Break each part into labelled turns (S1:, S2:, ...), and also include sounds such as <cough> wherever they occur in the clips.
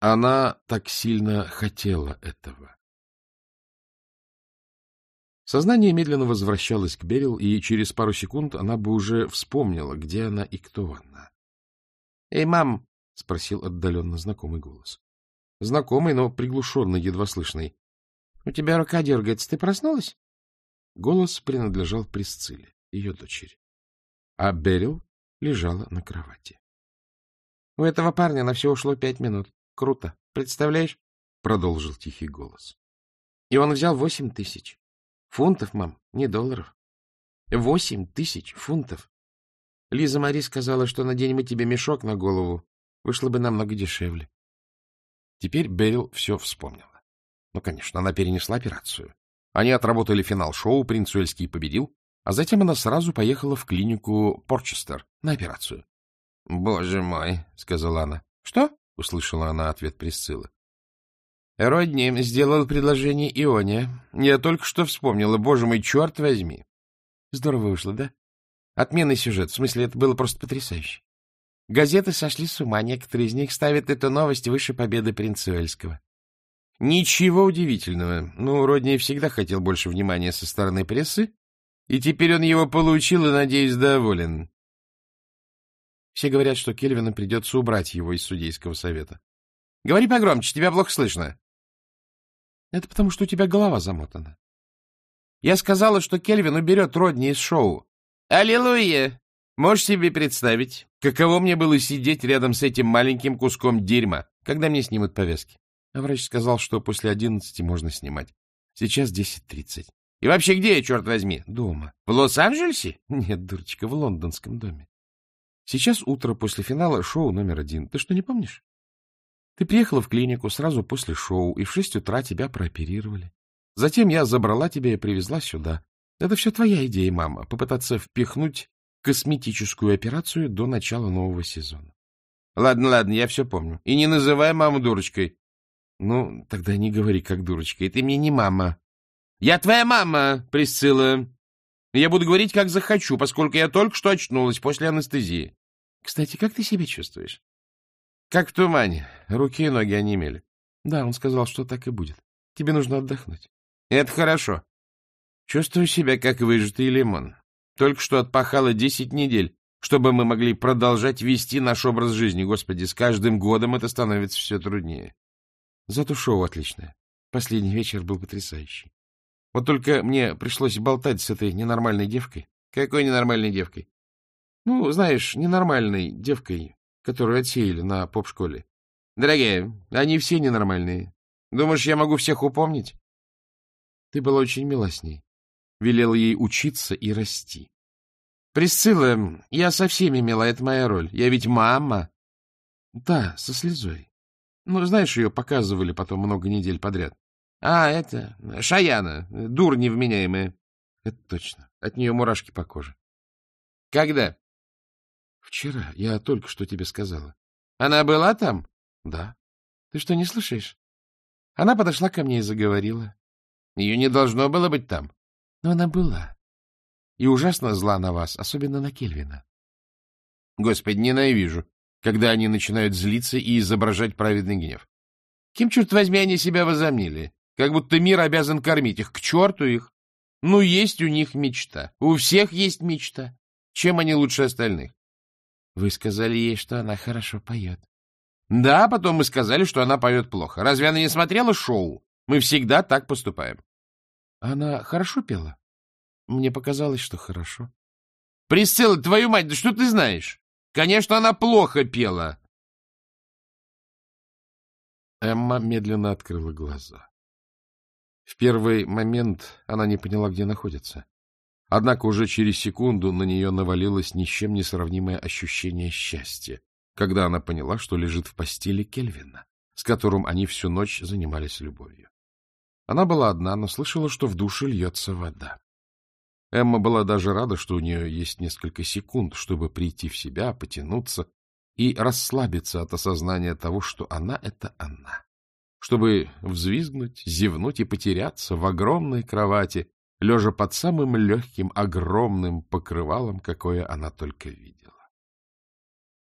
S1: Она так сильно хотела этого. Сознание медленно возвращалось к Берил, и через пару секунд она бы уже вспомнила, где она и кто она. — Эй, мам! — спросил отдаленно знакомый голос. Знакомый, но приглушенный, едва слышный. — У тебя рука дергается. Ты проснулась? Голос принадлежал Присцилле, ее дочери. А Берил лежала на кровати. — У этого парня на все ушло пять минут. Круто. Представляешь? — продолжил тихий голос. — И он взял восемь тысяч. Фунтов, мам, не долларов. Восемь тысяч фунтов. Лиза Мари сказала, что наденем мы тебе мешок на голову. Вышло бы намного дешевле. Теперь Берил все вспомнила. Ну, конечно, она перенесла операцию. Они отработали финал шоу, принц Уэльский победил, а затем она сразу поехала в клинику Порчестер на операцию. — Боже мой, — сказала она. — Что? — услышала она ответ Присциллы. — Родни сделал предложение Ионе. Я только что вспомнила. Боже мой, черт возьми. Здорово вышло, да? Отменный сюжет. В смысле, это было просто потрясающе. Газеты сошли с ума. Некоторые из них ставят эту новость выше победы принца Уэльского. Ничего удивительного. Ну, Родни всегда хотел больше внимания со стороны прессы, и теперь он его получил и, надеюсь, доволен. Все говорят, что Кельвину придется убрать его из судейского совета. — Говори погромче, тебя плохо слышно. — Это потому, что у тебя голова замотана. Я сказала, что Кельвин уберет Родни из шоу. — Аллилуйя! Можешь себе представить, каково мне было сидеть рядом с этим маленьким куском дерьма, когда мне снимут повязки? А врач сказал, что после одиннадцати можно снимать. Сейчас десять тридцать. И вообще где я, черт возьми? Дома. В Лос-Анджелесе? Нет, дурочка, в лондонском доме. Сейчас утро после финала шоу номер один. Ты что, не помнишь? Ты приехала в клинику сразу после шоу, и в шесть утра тебя прооперировали. Затем я забрала тебя и привезла сюда. Это все твоя идея, мама, попытаться впихнуть косметическую операцию до начала нового сезона. Ладно, ладно, я все помню. И не называй маму дурочкой. Ну, тогда не говори как дурочка, и ты мне не мама. Я твоя мама, Присцилла. Я буду говорить, как захочу, поскольку я только что очнулась после анестезии. Кстати, как ты себя чувствуешь? Как в тумане. Руки и ноги онемели. Да, он сказал, что так и будет. Тебе нужно отдохнуть. Это хорошо. Чувствую себя, как выжатый лимон. Только что отпахало десять недель, чтобы мы могли продолжать вести наш образ жизни. Господи, с каждым годом это становится все труднее. Зато шоу отличное. Последний вечер был потрясающий. Вот только мне пришлось болтать с этой ненормальной девкой. Какой ненормальной девкой? Ну, знаешь, ненормальной девкой, которую отсеяли на поп-школе. Дорогая, они все ненормальные. Думаешь, я могу всех упомнить? Ты была очень мила с ней. Велела ей учиться и расти. Присцилла, я со всеми мила, это моя роль. Я ведь мама. Да, со слезой. Ну, знаешь, ее показывали потом много недель подряд. А, это... Шаяна, дур невменяемая. Это точно. От нее мурашки по коже. Когда? Вчера. Я только что тебе сказала. Она была там? Да. Ты что, не слышишь? Она подошла ко мне и заговорила. Ее не должно было быть там. Но она была. И ужасно зла на вас, особенно на Кельвина. Господи, ненавижу, когда они начинают злиться и изображать праведный гнев. Кем, черт возьми, они себя возомнили? Как будто мир обязан кормить их. К черту их. Ну, есть у них мечта. У всех есть мечта. Чем они лучше остальных? Вы сказали ей, что она хорошо поет. Да, потом мы сказали, что она поет плохо. Разве она не смотрела шоу? Мы всегда так поступаем. Она хорошо пела? Мне показалось, что хорошо. Присцилла, твою мать, да что ты знаешь? Конечно, она плохо пела. Эмма медленно открыла глаза. В первый момент она не поняла, где находится. Однако уже через секунду на нее навалилось ни с чем не сравнимое ощущение счастья, когда она поняла, что лежит в постели Кельвина, с которым они всю ночь занимались любовью. Она была одна, но слышала, что в душе льется вода. Эмма была даже рада, что у нее есть несколько секунд, чтобы прийти в себя, потянуться и расслабиться от осознания того, что она — это она чтобы взвизгнуть, зевнуть и потеряться в огромной кровати, лежа под самым легким, огромным покрывалом, какое она только видела.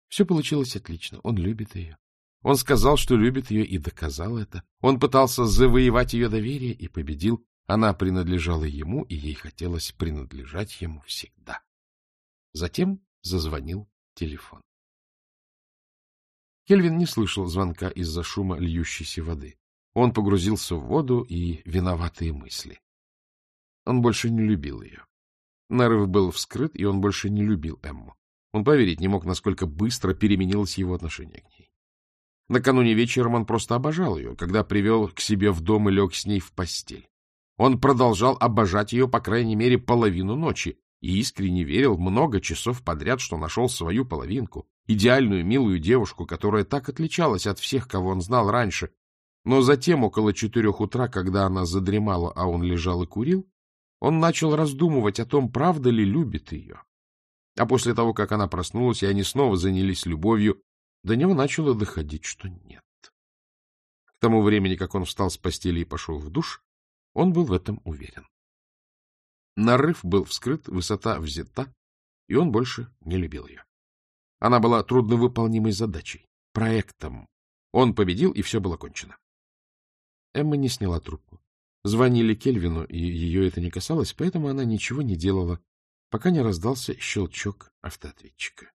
S1: Все получилось отлично. Он любит ее. Он сказал, что любит ее, и доказал это. Он пытался завоевать ее доверие и победил. Она принадлежала ему, и ей хотелось принадлежать ему всегда. Затем зазвонил телефон. Кельвин не слышал звонка из-за шума льющейся воды. Он погрузился в воду и виноватые мысли. Он больше не любил ее. Нарыв был вскрыт, и он больше не любил Эмму. Он поверить не мог, насколько быстро переменилось его отношение к ней. Накануне вечером он просто обожал ее, когда привел к себе в дом и лег с ней в постель. Он продолжал обожать ее, по крайней мере, половину ночи, и искренне верил много часов подряд, что нашел свою половинку, идеальную, милую девушку, которая так отличалась от всех, кого он знал раньше. Но затем, около четырех утра, когда она задремала, а он лежал и курил, он начал раздумывать о том, правда ли любит ее. А после того, как она проснулась, и они снова занялись любовью, до него начало доходить, что нет. К тому времени, как он встал с постели и пошел в душ, он был в этом уверен. Нарыв был вскрыт, высота взята, и он больше не любил ее. Она была трудновыполнимой задачей, проектом. Он победил, и все было кончено. Эмма не сняла трубку. Звонили Кельвину, и ее это не касалось, поэтому она ничего не делала, пока не раздался щелчок автоответчика.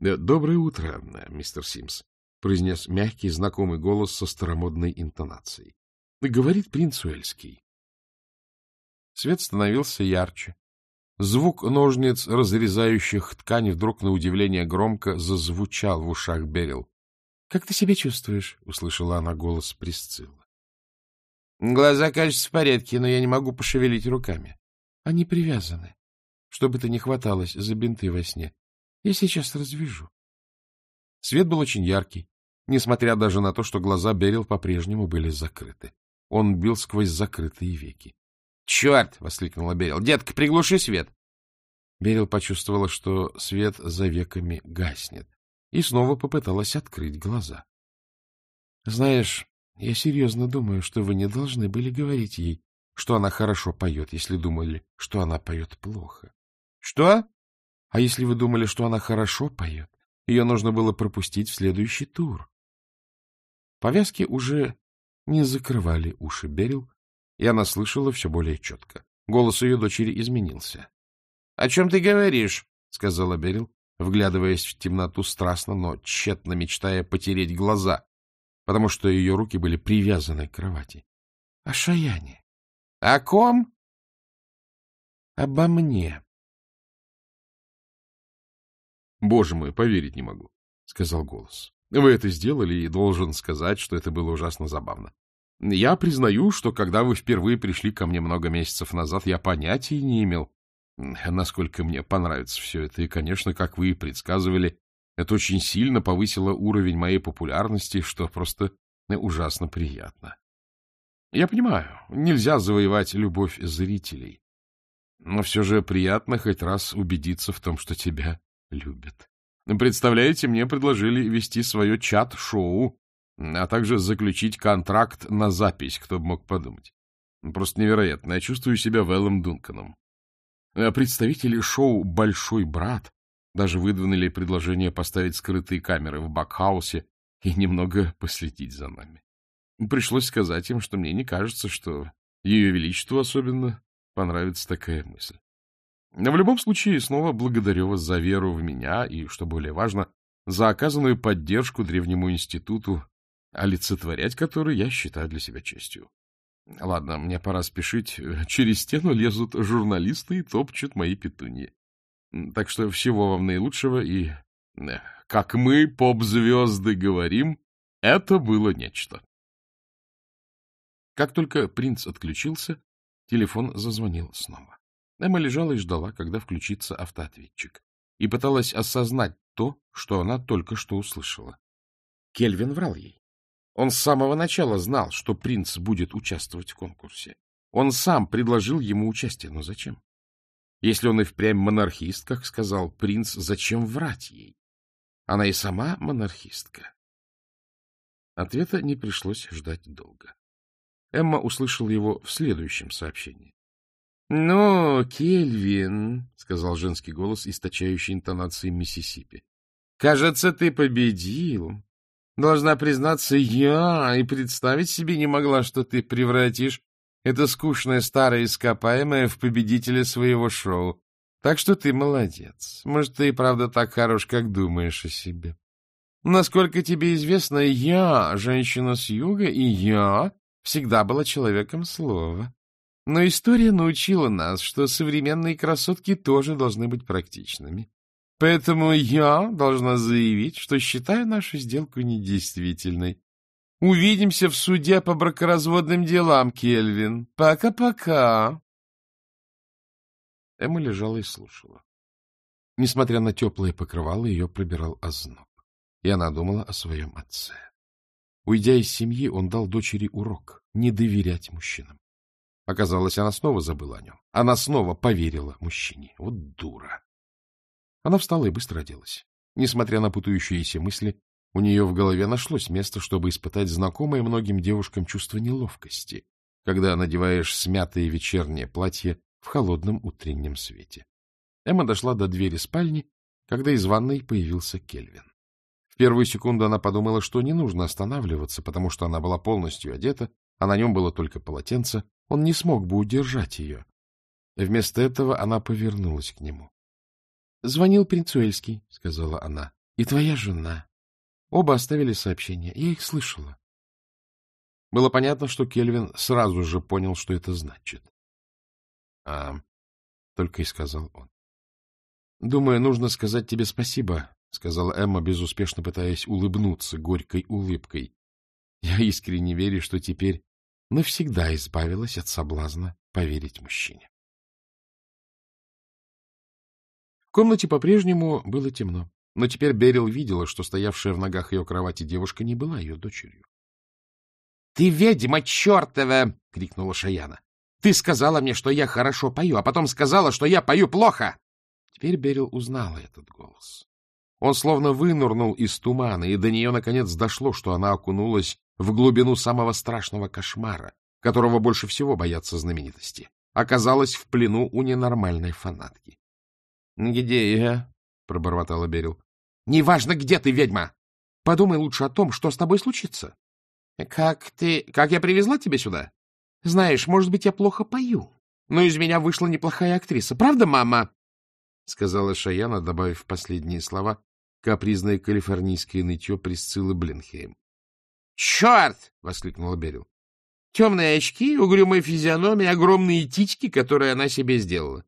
S1: «Э, — Доброе утро, мистер Симс, — произнес мягкий, знакомый голос со старомодной интонацией. — Говорит принц Уэльский. Свет становился ярче. Звук ножниц, разрезающих ткань, вдруг на удивление громко зазвучал в ушах Берил. — Как ты себя чувствуешь? — услышала она голос Присциллы. — Глаза, кажется, в порядке, но я не могу пошевелить руками. Они привязаны, чтобы ты не хваталась за бинты во сне. Я сейчас развяжу. Свет был очень яркий, несмотря даже на то, что глаза Берил по-прежнему были закрыты. Он бил сквозь закрытые веки. — Черт! — воскликнула Берил. — Детка, приглуши свет! Берил почувствовала, что свет за веками гаснет, и снова попыталась открыть глаза. — Знаешь, я серьезно думаю, что вы не должны были говорить ей, что она хорошо поет, если думали, что она поет плохо. — Что? А если вы думали, что она хорошо поет, ее нужно было пропустить в следующий тур. Повязки уже не закрывали уши Берил, и она слышала все более четко. Голос ее дочери изменился. — О чем ты говоришь? — сказала Берил, вглядываясь в темноту страстно, но тщетно мечтая потереть глаза, потому что ее руки были привязаны к кровати. — О Шаяне. — О ком? — Обо мне. Боже мой, поверить не могу, — сказал голос. — Вы это сделали, и должен сказать, что это было ужасно забавно. Я признаю, что когда вы впервые пришли ко мне много месяцев назад, я понятия не имел, насколько мне понравится все это. И, конечно, как вы и предсказывали, это очень сильно повысило уровень моей популярности, что просто ужасно приятно. Я понимаю, нельзя завоевать любовь зрителей, но все же приятно хоть раз убедиться в том, что тебя любят. Представляете, мне предложили вести свое чат-шоу, а также заключить контракт на запись, кто бы мог подумать. Просто невероятно. Я чувствую себя Вэллом Дунканом. А представители шоу «Большой брат» даже выдвинули предложение поставить скрытые камеры в бакхаусе и немного последить за нами. Пришлось сказать им, что мне не кажется, что Ее Величеству особенно понравится такая мысль. В любом случае, снова благодарю вас за веру в меня и, что более важно, за оказанную поддержку Древнему институту, олицетворять который я считаю для себя честью. Ладно, мне пора спешить. <laughs> Через стену лезут журналисты и топчут мои петуньи. Так что всего вам наилучшего и, как мы, поп-звезды, говорим, это было нечто. Как только принц отключился, телефон зазвонил снова. Эмма лежала и ждала, когда включится автоответчик, и пыталась осознать то, что она только что услышала. Кельвин врал ей. Он с самого начала знал, что принц будет участвовать в конкурсе. Он сам предложил ему участие, но зачем? Если он и впрямь монархист, как сказал принц, зачем врать ей? Она и сама монархистка. Ответа не пришлось ждать долго. Эмма услышала его в следующем сообщении. — Ну, Кельвин, — сказал женский голос, источающий интонации Миссисипи, — кажется, ты победил. Должна признаться, я и представить себе не могла, что ты превратишь это скучное старое ископаемое в победителя своего шоу. Так что ты молодец. Может, ты и правда так хорош, как думаешь о себе. Насколько тебе известно, я, женщина с юга, и я всегда была человеком слова. Но история научила нас, что современные красотки тоже должны быть практичными. Поэтому я должна заявить, что считаю нашу сделку недействительной. Увидимся в суде по бракоразводным делам, Кельвин. Пока-пока. Эмма лежала и слушала. Несмотря на теплое покрывало, ее пробирал озноб и она думала о своем отце. Уйдя из семьи, он дал дочери урок — не доверять мужчинам. Оказалось, она снова забыла о нем. Она снова поверила мужчине. Вот дура. Она встала и быстро оделась. Несмотря на путающиеся мысли, у нее в голове нашлось место, чтобы испытать знакомое многим девушкам чувство неловкости, когда надеваешь смятое вечернее платье в холодном утреннем свете. Эмма дошла до двери спальни, когда из ванной появился Кельвин. В первую секунду она подумала, что не нужно останавливаться, потому что она была полностью одета, а на нем было только полотенце, он не смог бы удержать ее. Вместо этого она повернулась к нему. — Звонил принц Уэльский, — сказала она, — и твоя жена. Оба оставили сообщение, я их слышала. Было понятно, что Кельвин сразу же понял, что это значит. — А, — только и сказал он. — Думаю, нужно сказать тебе спасибо — сказала Эмма, безуспешно пытаясь улыбнуться горькой улыбкой. — Я искренне верю, что теперь навсегда избавилась от соблазна поверить мужчине. Комнате по-прежнему было темно, но теперь Берил видела, что стоявшая в ногах ее кровати девушка не была ее дочерью. — Ты ведьма чертова! — крикнула Шаяна. — Ты сказала мне, что я хорошо пою, а потом сказала, что я пою плохо! Теперь Берил узнала этот голос. Он словно вынурнул из тумана, и до нее наконец дошло, что она окунулась в глубину самого страшного кошмара, которого больше всего боятся знаменитости. Оказалась в плену у ненормальной фанатки. — Где я? — пробормотала Берил. — Неважно, где ты, ведьма! Подумай лучше о том, что с тобой случится. — Как ты... Как я привезла тебя сюда? Знаешь, может быть, я плохо пою, но из меня вышла неплохая актриса. Правда, мама? — сказала Шаяна, добавив последние слова, капризное калифорнийское нытье Присциллы Блинхейм. «Черт!» — воскликнула Берил. «Темные очки, угрюмая физиономия, огромные титьки, которые она себе сделала.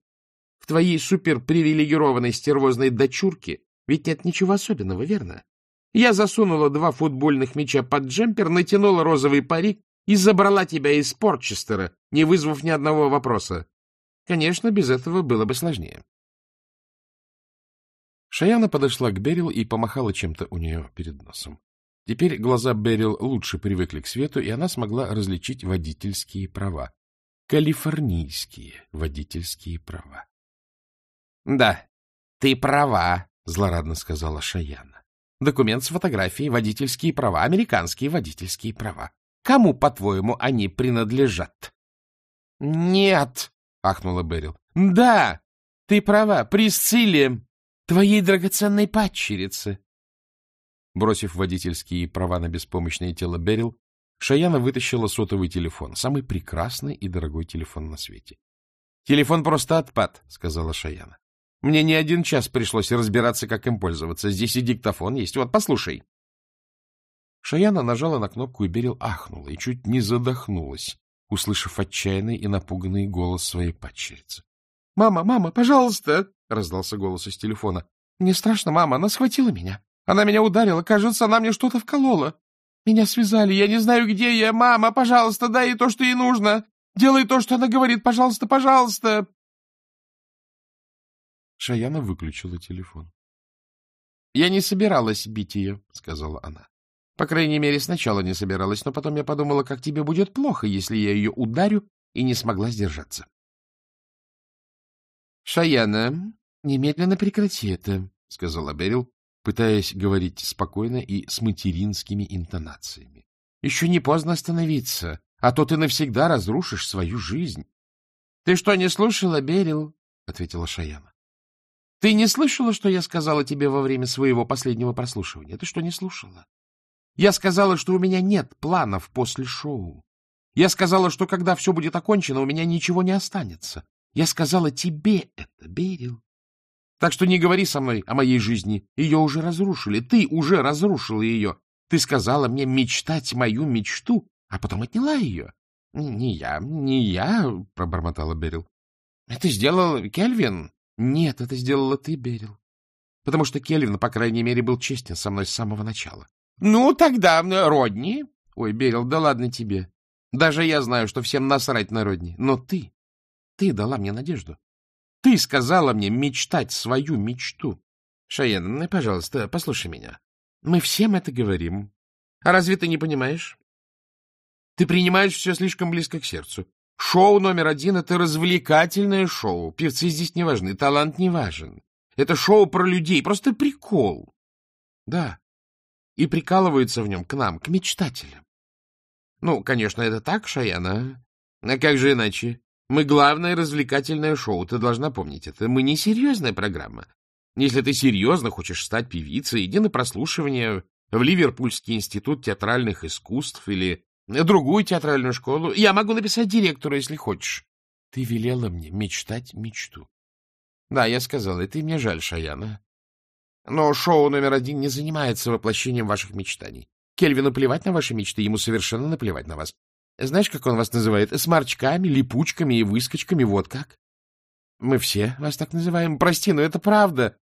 S1: В твоей суперпривилегированной стервозной дочурке ведь нет ничего особенного, верно? Я засунула два футбольных мяча под джемпер, натянула розовый парик и забрала тебя из Портчестера, не вызвав ни одного вопроса. Конечно, без этого было бы сложнее. Шаяна подошла к Берил и помахала чем-то у нее перед носом. Теперь глаза Берил лучше привыкли к свету, и она смогла различить водительские права. Калифорнийские водительские права. — Да, ты права, — злорадно сказала Шаяна. — Документ с фотографией, водительские права, американские водительские права. Кому, по-твоему, они принадлежат? — Нет, — ахнула Берил. — Да, ты права, Присцилле твоей драгоценной падчерицы. Бросив водительские права на беспомощное тело Берил, Шаяна вытащила сотовый телефон, самый прекрасный и дорогой телефон на свете. — Телефон просто отпад, — сказала Шаяна. — Мне не один час пришлось разбираться, как им пользоваться. Здесь и диктофон есть. Вот, послушай. Шаяна нажала на кнопку, и Берил ахнула и чуть не задохнулась, услышав отчаянный и напуганный голос своей падчерицы. — Мама, мама, пожалуйста! — раздался голос из телефона. — Мне страшно, мама, она схватила меня. Она меня ударила, кажется, она мне что-то вколола. Меня связали, я не знаю, где я. Мама, пожалуйста, дай ей то, что ей нужно. Делай то, что она говорит, пожалуйста, пожалуйста. Шаяна выключила телефон. — Я не собиралась бить ее, — сказала она. — По крайней мере, сначала не собиралась, но потом я подумала, как тебе будет плохо, если я ее ударю, и не смогла сдержаться. — Шаяна, немедленно прекрати это, — сказала Берил, пытаясь говорить спокойно и с материнскими интонациями. — Еще не поздно остановиться, а то ты навсегда разрушишь свою жизнь. — Ты что, не слушала, Берил? — ответила Шаяна. — Ты не слышала, что я сказала тебе во время своего последнего прослушивания? Ты что, не слушала? Я сказала, что у меня нет планов после шоу. Я сказала, что когда все будет окончено, у меня ничего не останется. Я сказала тебе это, Берил. Так что не говори со мной о моей жизни. Ее уже разрушили. Ты уже разрушила ее. Ты сказала мне мечтать мою мечту, а потом отняла ее. — Не я, не я, — пробормотала Берил. — Это сделал Кельвин? — Нет, это сделала ты, Берил. Потому что Кельвин, по крайней мере, был честен со мной с самого начала. — Ну, тогда Родни. — Ой, Берил, да ладно тебе. Даже я знаю, что всем насрать на Родни. Но ты, ты дала мне надежду. Ты сказала мне мечтать свою мечту. Шаен, ну, пожалуйста, послушай меня. Мы всем это говорим. А разве ты не понимаешь? Ты принимаешь все слишком близко к сердцу. Шоу номер один — это развлекательное шоу. Певцы здесь не важны, талант не важен. Это шоу про людей, просто прикол. Да, и прикалываются в нем к нам, к мечтателям. Ну, конечно, это так, Шаяна. А как же иначе? Мы главное развлекательное шоу, ты должна помнить это. Мы не серьезная программа. Если ты серьезно хочешь стать певицей, иди на прослушивание в Ливерпульский институт театральных искусств или другую театральную школу. Я могу написать директору, если хочешь. Ты велела мне мечтать мечту. Да, я сказала, и ты мне жаль, Шаяна. Но шоу номер один не занимается воплощением ваших мечтаний. Кельвину плевать на ваши мечты, ему совершенно наплевать на вас. Знаешь, как он вас называет? Сморчками, липучками и выскочками, вот как. Мы все вас так называем. Прости, но это правда.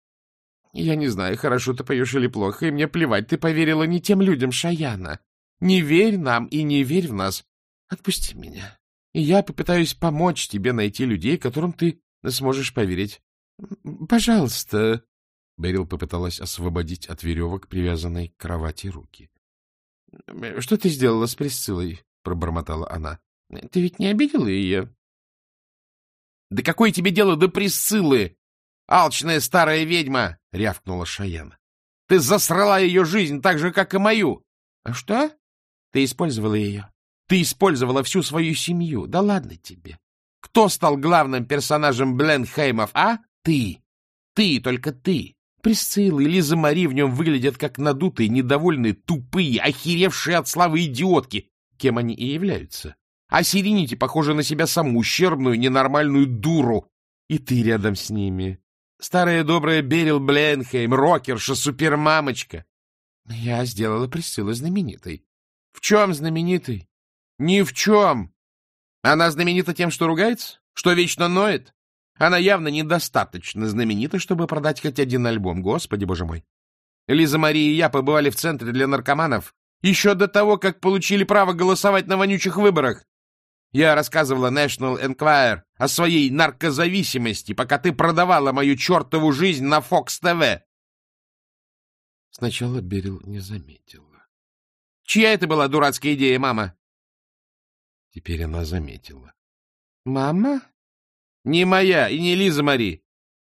S1: Я не знаю, хорошо ты поешь или плохо, и мне плевать, ты поверила не тем людям, Шаяна. Не верь нам и не верь в нас. Отпусти меня, и я попытаюсь помочь тебе найти людей, которым ты сможешь поверить. Пожалуйста. Берил попыталась освободить от веревок, привязанной к кровати, руки. — Что ты сделала с Присциллой? — пробормотала она. — Ты ведь не обидела ее? — Да какое тебе дело до Присциллы? Алчная старая ведьма! — рявкнула Шаяна. — Ты засрала ее жизнь так же, как и мою. — А что? Ты использовала ее. Ты использовала всю свою семью. Да ладно тебе. Кто стал главным персонажем Бленхеймов, а? Ты. Ты, только ты. Присцилла и Лиза Мари в нем выглядят как надутые, недовольные, тупые, охеревшие от славы идиотки, кем они и являются. А Сиренити похожа на себя саму ущербную, ненормальную дуру. И ты рядом с ними. Старая добрая Берил Бленхейм, рокерша, супермамочка. Я сделала Присциллу знаменитой. В чем знаменитой? Ни в чем. Она знаменита тем, что ругается? Что вечно ноет? Она явно недостаточно знаменита, чтобы продать хоть один альбом, господи боже мой. Лиза Мария и я побывали в центре для наркоманов еще до того, как получили право голосовать на вонючих выборах. Я рассказывала National Enquirer о своей наркозависимости, пока ты продавала мою чертову жизнь на Fox TV. Сначала Берил не заметила. Чья это была дурацкая идея, мама? Теперь она заметила. Мама? Не моя и не Лиза Мари.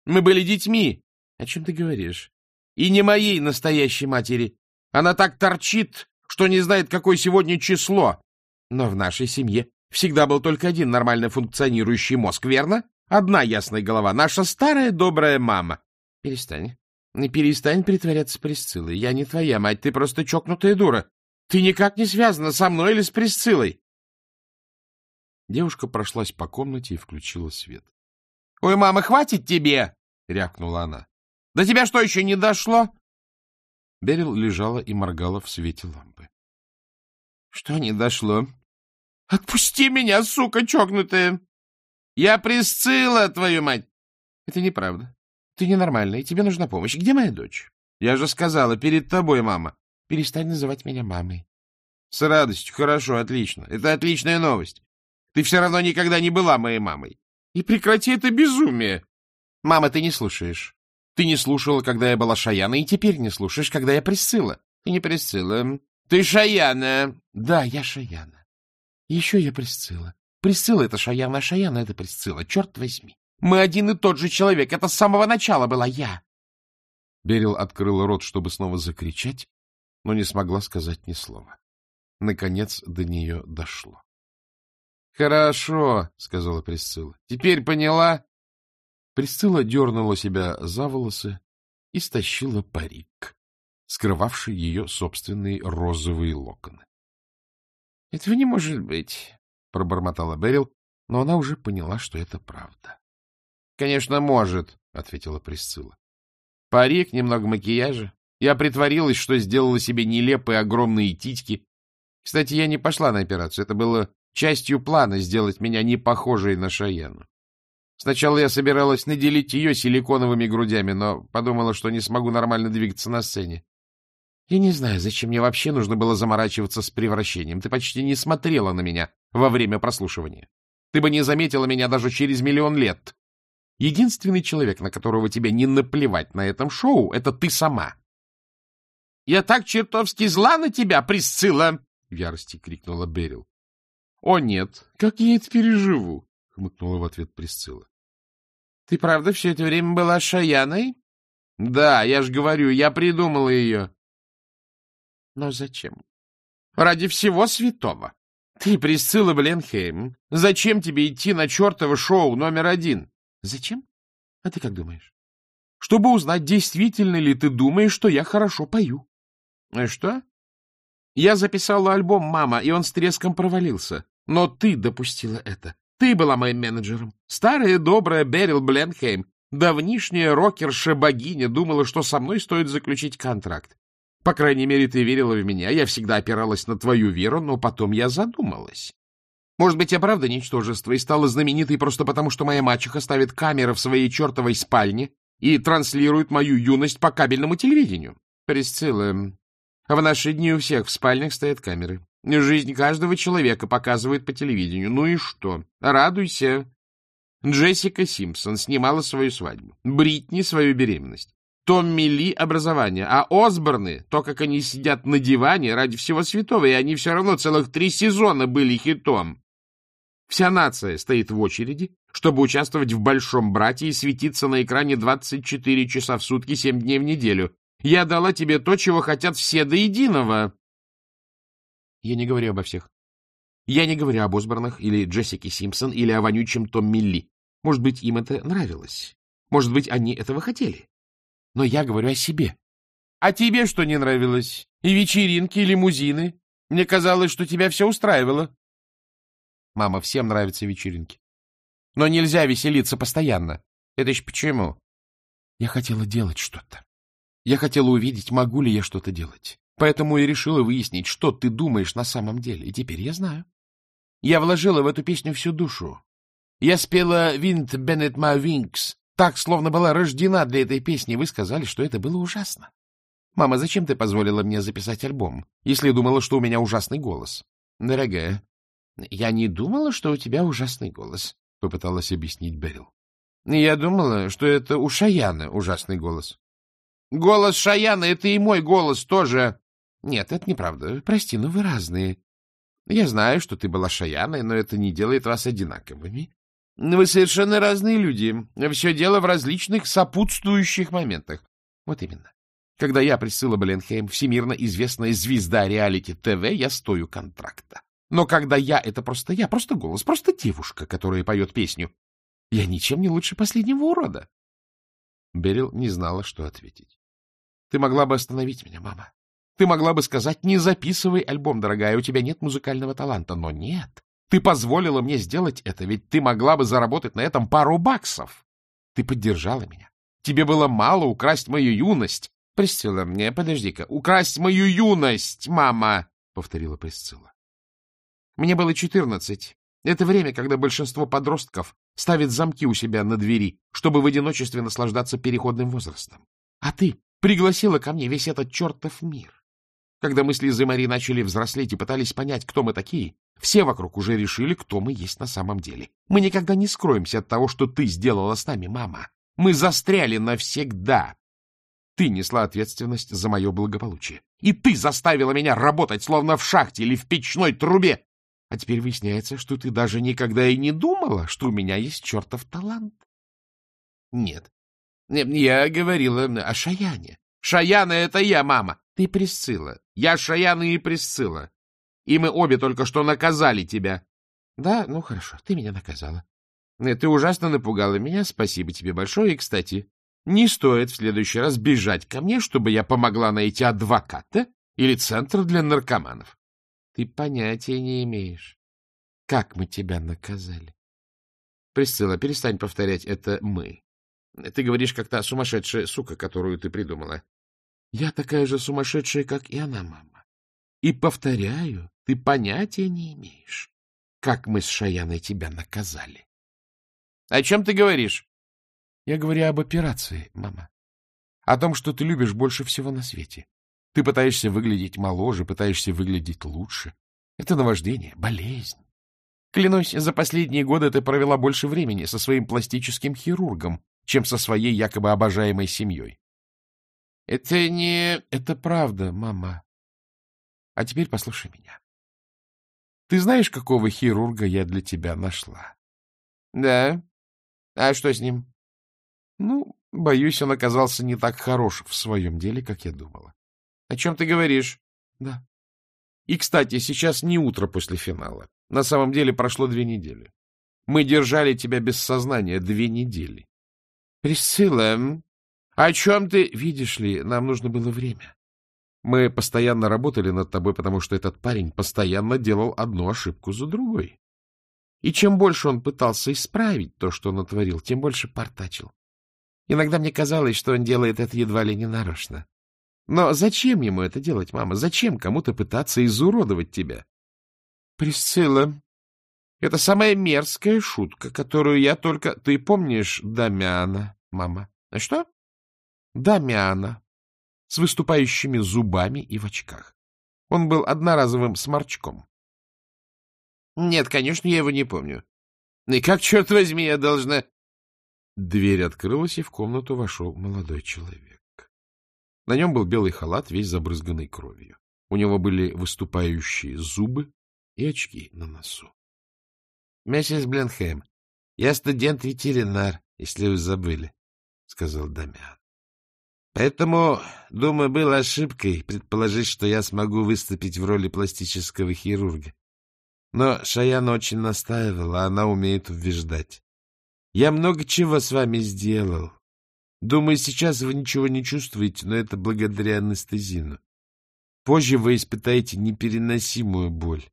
S1: Мы были детьми. О чем ты говоришь? И не моей настоящей матери. Она так торчит, что не знает, какое сегодня число. Но в нашей семье всегда был только один нормально функционирующий мозг, верно? Одна ясная голова, наша старая добрая мама. Перестань. Перестань притворяться Присциллой. Я не твоя мать, ты просто чокнутая дура. Ты никак не связана со мной или с Присциллой. Девушка прошлась по комнате и включила свет. — Ой, мама, хватит тебе! — рявкнула она. — До тебя что, еще не дошло? Берил лежала и моргала в свете лампы. — Что не дошло? — Отпусти меня, сука чокнутая! Я Присцилла, твою мать! — Это неправда. Ты ненормальная, и тебе нужна помощь. Где моя дочь? — Я же сказала, перед тобой, мама. Перестань называть меня мамой. — С радостью. Хорошо, отлично. Это отличная новость. Ты все равно никогда не была моей мамой. И прекрати это безумие. Мама, ты не слушаешь. Ты не слушала, когда я была Шаяна, и теперь не слушаешь, когда я Присцилла. Ты не Присцилла. Ты Шаяна. Да, я Шаяна. Еще я Присцилла. Присцилла — это Шаяна, а Шаяна — это Присцилла. Черт возьми. Мы один и тот же человек. Это с самого начала была я. Берил открыла рот, чтобы снова закричать, но не смогла сказать ни слова. Наконец до нее дошло. Хорошо, — сказала Присцилла. — Теперь поняла? Присцилла дернула себя за волосы и стащила парик. скрывавший ее собственные розовые локоны.
S2: — Этого не может быть, — пробормотала Берил, но она уже поняла, что это правда. — Конечно, может, — ответила Присцилла. — Парик, немного макияжа. Я притворилась, что сделала себе нелепые огромные титьки. Кстати, я не пошла на операцию. Это было частью плана сделать меня не похожей на Шаяну. Сначала я собиралась наделить ее силиконовыми грудями, но подумала, что не смогу нормально двигаться на сцене. Я не знаю, зачем мне вообще нужно было заморачиваться с превращением. Ты почти не смотрела на меня во время прослушивания. Ты бы не заметила меня даже через миллион лет. Единственный человек, на которого тебе не наплевать на этом шоу, это ты сама. — Я так чертовски зла на тебя, Присцилла! — в ярости крикнула Берил. — О, нет, как я это переживу! — хмыкнула в ответ Присцилла. — Ты правда все это время была Шаяной? — Да, я ж говорю, я придумала ее. — Но зачем? — Ради всего святого. Ты, Присцилла Бленхейм, зачем тебе идти на чертово шоу номер один? — Зачем? А ты как думаешь? — Чтобы узнать, действительно ли ты думаешь, что я хорошо пою. — Что? Я записала альбом «Мама», и он с треском провалился. Но ты допустила это. Ты была моим менеджером. Старая добрая Берил Бленхейм, давнишняя рокерша-богиня, думала, что со мной стоит заключить контракт. По крайней мере, ты верила в меня, я всегда опиралась на твою веру, но потом я задумалась. Может быть, я правда ничтожество и стала знаменитой просто потому, что моя мачеха ставит камеры в своей чертовой спальне и транслирует мою юность по кабельному телевидению? Присцилла, в наши дни у всех в спальнях стоят камеры. Жизнь каждого человека показывают по телевидению. Ну и что? Радуйся. Джессика Симпсон снимала свою свадьбу. Бритни — свою беременность. Томми Ли — образование. А Осборны, то, как они сидят на диване ради всего святого, и они все равно целых три сезона были хитом. Вся нация стоит в очереди, чтобы участвовать в «Большом брате» и светиться на экране 24 часа в сутки, 7 дней в неделю. Я дала тебе то, чего хотят все до единого. Я не говорю обо всех. Я не говорю об Осборнах или Джессике Симпсон или о вонючем Том Милли. Может быть, им это нравилось. Может быть, они этого хотели. Но я говорю о себе. А тебе что не нравилось? И вечеринки, и лимузины? Мне казалось, что тебя все устраивало. Мама, всем нравятся вечеринки. Но нельзя веселиться постоянно. Это еще почему? Я хотела делать что-то. Я хотела увидеть, могу ли я что-то делать. Поэтому и решила выяснить, что ты думаешь на самом деле. И теперь я знаю. Я вложила в эту песню всю душу. Я спела «Wind Bennett My Wings», так, словно была рождена для этой песни. Вы сказали, что это было ужасно. Мама, зачем ты позволила мне записать альбом, если думала, что у меня ужасный голос? Дорогая, я не думала, что у тебя ужасный голос, — попыталась объяснить Берил. Я думала, что это у Шаяна ужасный голос. Голос Шаяна — это и мой голос тоже. Нет, это неправда. Прости, но вы разные. Я знаю, что ты была Шаяной, но это не делает вас одинаковыми. Вы совершенно разные люди. Все дело в различных сопутствующих моментах. Вот именно. Когда я присыла Бленхейм, всемирно известная звезда реалити-ТВ, я стою контракта. Но когда я — это просто я, просто голос, просто девушка, которая поет песню, я ничем не лучше последнего урода. Берил не знала, что ответить. — Ты могла бы остановить меня, мама. Ты могла бы сказать, не записывай альбом, дорогая, у тебя нет музыкального таланта. Но нет, ты позволила мне сделать это, ведь ты могла бы заработать на этом пару баксов. Ты поддержала меня. Тебе было мало украсть мою юность. Присцилла мне, подожди-ка, украсть мою юность, мама, — повторила Присцилла. Мне было четырнадцать. Это время, когда большинство подростков ставит замки у себя на двери, чтобы в одиночестве наслаждаться переходным возрастом. А ты пригласила ко мне весь этот чертов мир. Когда мы с Лизой Мари начали взрослеть и пытались понять, кто мы такие, все вокруг уже решили, кто мы есть на самом деле. Мы никогда не скроемся от того, что ты сделала с нами, мама. Мы застряли навсегда. Ты несла ответственность за мое благополучие. И ты заставила меня работать, словно в шахте или в печной трубе. А теперь выясняется, что ты даже никогда и не думала, что у меня есть чертов талант. Нет. Я говорила о Шаяне. Шаяна — это я, мама. Ты Присцилла. Я Шаяна и Присцилла. И мы обе только что наказали тебя. Да, ну хорошо, ты меня наказала. Ты ужасно напугала меня, спасибо тебе большое. И, кстати, не стоит в следующий раз бежать ко мне, чтобы я помогла найти адвоката или центр для наркоманов. Ты понятия не имеешь, как мы тебя наказали. Присцилла, перестань повторять это «мы». Ты говоришь, как та сумасшедшая сука, которую ты придумала. Я такая же сумасшедшая, как и она, мама. И повторяю, ты понятия не имеешь, как мы с Шаяной тебя наказали. — О чем ты говоришь? — Я говорю об операции, мама. О том, что ты любишь больше всего на свете. Ты пытаешься выглядеть моложе, пытаешься выглядеть лучше. Это наваждение, болезнь. Клянусь, за последние годы ты провела больше времени со своим пластическим хирургом, чем со своей якобы обожаемой семьей. — Это не... Это правда, мама. А теперь послушай меня. Ты знаешь, какого хирурга я для тебя нашла? — Да. А что с ним? — Ну, боюсь, он оказался не так хорош в своем деле, как я думала. — О чем ты говоришь? — Да. И, кстати, сейчас не утро после финала. На самом деле прошло две недели. Мы держали тебя без сознания две недели. — Присцилла, о чем ты... Видишь ли, нам нужно было время. Мы постоянно работали над тобой, потому что этот парень постоянно делал одну ошибку за другой. И чем больше он пытался исправить то, что натворил, тем больше портачил. Иногда мне казалось, что он делает это едва ли не нарочно. Но зачем ему это делать, мама? Зачем кому-то пытаться изуродовать тебя? Присцилла, это самая мерзкая шутка, которую я только... Ты помнишь Дамиана, мама? А что? Дамиана. С выступающими зубами и в очках. Он был одноразовым сморчком. Нет, конечно, я его не помню. И как, черт возьми, я должна... Дверь открылась, и в комнату вошел молодой человек. На нем был белый халат, весь забрызганный кровью. У него были выступающие зубы и очки на носу. — Миссис Бленхейм, я студент-ветеринар, если вы забыли, — сказал Дамиан. — Поэтому, думаю, было ошибкой предположить, что я смогу выступить в роли пластического хирурга. Но Шаяна очень настаивала, она умеет убеждать. Я много чего с вами сделал, Думаю, сейчас вы ничего не чувствуете, но это благодаря анестезину. Позже вы испытаете непереносимую боль.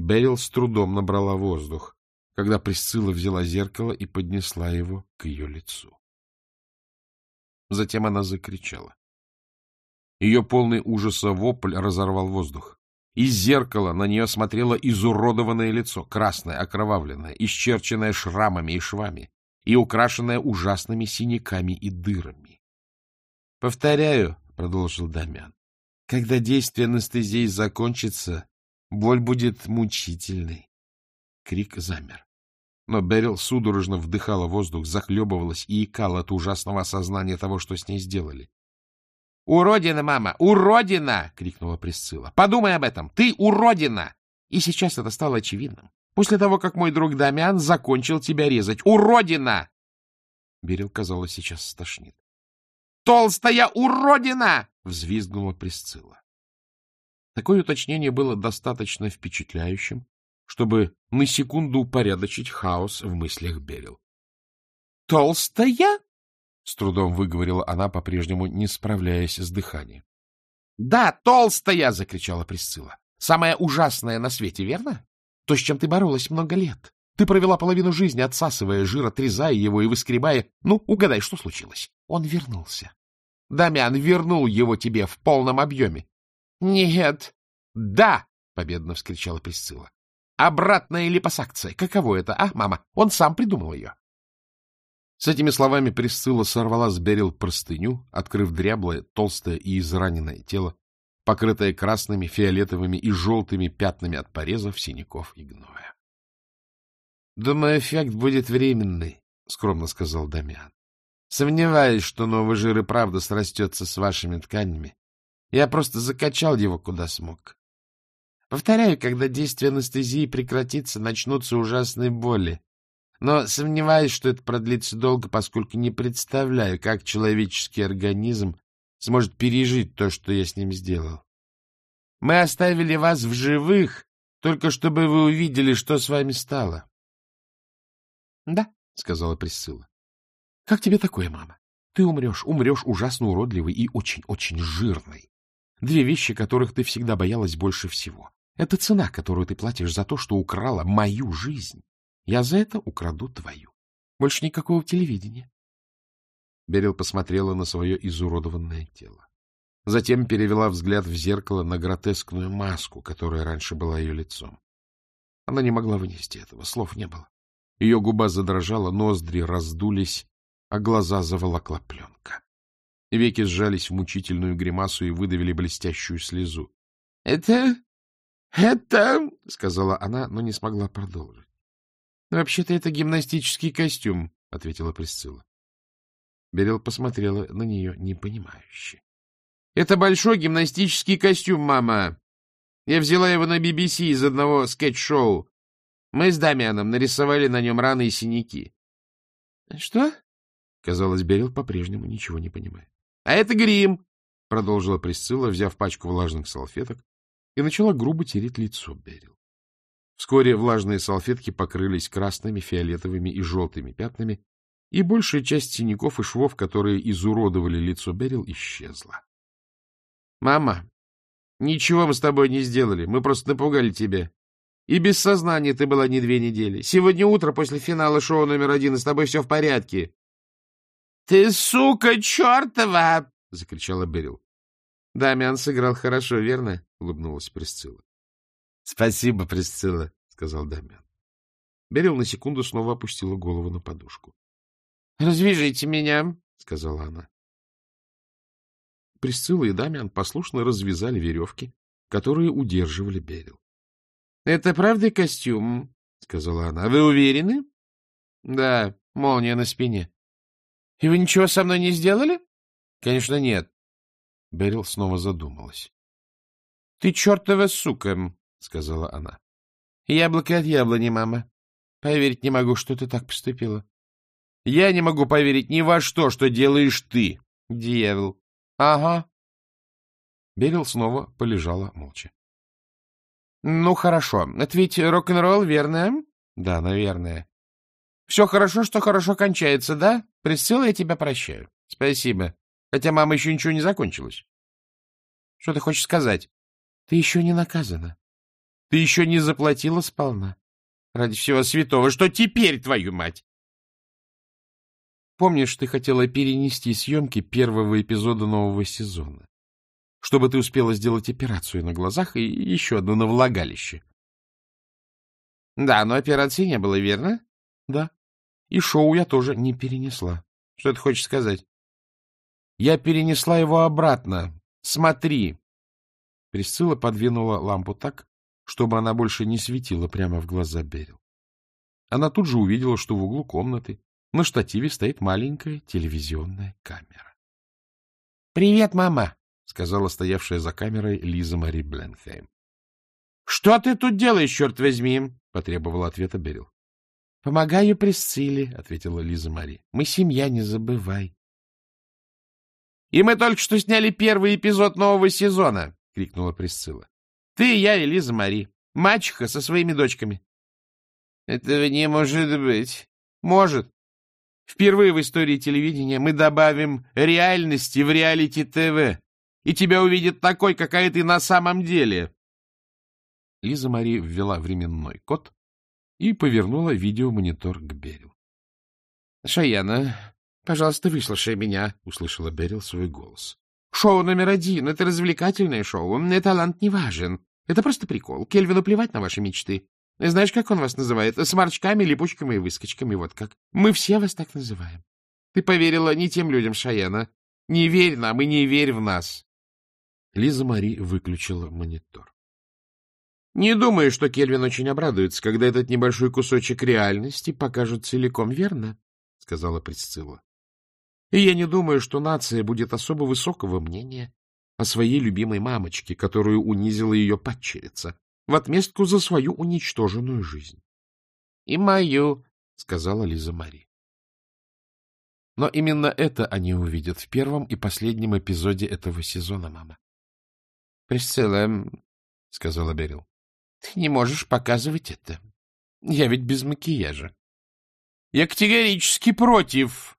S2: Берил с трудом набрала воздух, когда Присцилла взяла зеркало и поднесла его к ее лицу. Затем она закричала. Ее полный ужаса вопль разорвал воздух. Из зеркала на нее смотрело изуродованное лицо, красное, окровавленное, исчерченное шрамами и швами и украшенная ужасными синяками и дырами. — Повторяю, — продолжил Дамян, — когда действие анестезии закончится, боль будет мучительной. Крик замер. Но Берил судорожно вдыхала воздух, захлебывалась и икала от ужасного осознания того, что с ней сделали. — Уродина, мама! Уродина! — крикнула Присцилла. — Подумай об этом! Ты уродина! И сейчас это стало очевидным. После того, как мой друг Дамиан закончил тебя резать. Уродина! Берил, казалось, сейчас стошнит. «Толстая уродина!» — взвизгнула Присцилла. Такое уточнение было достаточно впечатляющим, чтобы на секунду упорядочить хаос в мыслях Берил. «Толстая?» — с трудом выговорила она, по-прежнему не справляясь с дыханием. «Да, толстая!» — закричала Присцилла. «Самая ужасная на свете, верно? То, с чем ты боролась много лет. Ты провела половину жизни, отсасывая жир, отрезая его и выскребая. Ну, угадай, что случилось? Он вернулся. Дамян вернул его тебе в полном объеме. — Нет. — Да! — победно вскричала Присцилла. — Обратная липосакция. Каково это, а, мама? Он сам придумал ее. С этими словами Присцилла сорвала с Берил простыню, открыв дряблое, толстое и израненное тело, покрытое красными, фиолетовыми и желтыми пятнами от порезов, синяков и гноя. — Думаю, эффект будет временный, — скромно сказал Дамиан. — Сомневаюсь, что новый жир и правда срастется с вашими тканями. Я просто закачал его куда смог. Повторяю, когда действие анестезии прекратится, начнутся ужасные боли. Но сомневаюсь, что это продлится долго, поскольку не представляю, как человеческий организм сможет пережить то, что я с ним сделал. Мы оставили вас в живых, только чтобы вы увидели, что с вами стало. — Да, — сказала Присцилла.
S1: — Как тебе такое, мама? Ты умрешь, умрешь ужасно уродливый и очень-очень жирный. Две вещи, которых ты всегда боялась больше всего. Это цена, которую ты платишь за то, что украла мою жизнь. Я за это украду твою. Больше никакого телевидения. Берил посмотрела на свое изуродованное тело. Затем перевела взгляд в зеркало на гротескную маску, которая раньше была ее лицом. Она не могла вынести этого, слов не было. Ее губа задрожала, ноздри раздулись, а глаза заволокла пленка. Веки сжались в мучительную гримасу и выдавили блестящую слезу. — Это... это... — сказала она, но не смогла продолжить. — Вообще-то это гимнастический костюм, — ответила Присцилла. Берил посмотрела на нее непонимающе. — Это большой гимнастический костюм, мама. Я взяла его на BBC из одного скетч-шоу. Мы с Дамианом нарисовали на нем раны и синяки. — Что? Казалось, Берил по-прежнему ничего не понимает. — А это грим, — продолжила Присцилла, взяв пачку влажных салфеток, и начала грубо тереть лицо Берил. Вскоре влажные салфетки покрылись красными, фиолетовыми и желтыми пятнами, и большая часть синяков и швов, которые изуродовали лицо Берил, исчезла. — Мама, ничего мы с тобой не сделали, мы просто напугали тебя. И без сознания ты была не две недели. Сегодня утро после финала шоу номер один, и с тобой все в порядке. — Ты сука чертова! — закричала Берил. — Дамиан сыграл хорошо, верно? — улыбнулась Присцилла. — Спасибо, Присцилла, — сказал Дамиан. Берил на секунду снова опустила голову на подушку. — Развяжите меня, — сказала она. Присцилла и Дамиан послушно развязали веревки, которые удерживали Берил. — Это правда костюм? — сказала она. — Вы уверены? — Да, молния на спине. — И вы ничего со мной не сделали? — Конечно, нет. Берил снова задумалась. — Ты чертова сука, — сказала она. — Яблоко от яблони, мама. Поверить не могу, что ты так поступила. — Я не могу поверить ни во что, что делаешь ты, дьявол. — Ага. Берил снова полежала молча. — Ну, хорошо. Это ведь рок-н-ролл, верно? — Да, наверное. — Все хорошо, что хорошо кончается, да? Присцилла, я тебя прощаю. — Спасибо. Хотя мама еще ничего не закончилась. — Что ты хочешь сказать? — Ты еще не наказана. Ты еще не заплатила сполна. Ради всего святого. Что теперь, твою мать? Помнишь, ты хотела перенести съемки первого эпизода нового сезона? чтобы ты успела сделать операцию на глазах и еще одну на влагалище. — Да, но операции не было, верно? — Да. И шоу я тоже не перенесла. — Что ты хочешь сказать? — Я перенесла его обратно. Смотри. Присцилла подвинула лампу так, чтобы она больше не светила прямо в глаза Берил. Она тут же увидела, что в углу комнаты на штативе стоит маленькая телевизионная камера. — Привет, мама! — сказала стоявшая за камерой Лиза Мари Бленхейм. — Что ты тут делаешь, черт возьми? — потребовала ответа Берил. — Помогаю Присцилле, — ответила Лиза Мари. — Мы семья, не забывай. — И мы только что сняли первый эпизод нового сезона, — крикнула Присцилла. — Ты, я и Лиза Мари. Мачеха со своими дочками. — Этого не может быть. — Может. Впервые в истории телевидения мы добавим реальности в реалити-ТВ и тебя увидит такой, какая ты на самом деле. Лиза Мари ввела временной код и повернула видеомонитор к Берил. — Шаяна, пожалуйста, выслушай меня, — услышала Берил свой голос. — Шоу номер один — это развлекательное шоу. Мне талант не важен. Это просто прикол. Кельвину плевать на ваши мечты. Знаешь, как он вас называет? Сморчками, липучками и выскочками. Вот как. Мы все вас так называем. Ты поверила не тем людям, Шаяна. Не верь нам и не верь в нас. Лиза Мари выключила монитор. — Не думаю, что Кельвин очень обрадуется, когда этот небольшой кусочек реальности покажут целиком, верно? — сказала Присцилла. — И я не думаю, что нация будет особо высокого мнения о своей любимой мамочке, которую унизила ее падчерица, в отместку за свою уничтоженную жизнь. — И мою, — сказала Лиза Мари. Но именно это они увидят в первом и последнем эпизоде этого сезона, мама. — Присцилла, — сказала Берил, — ты не можешь показывать это. Я ведь без макияжа. — Я категорически против,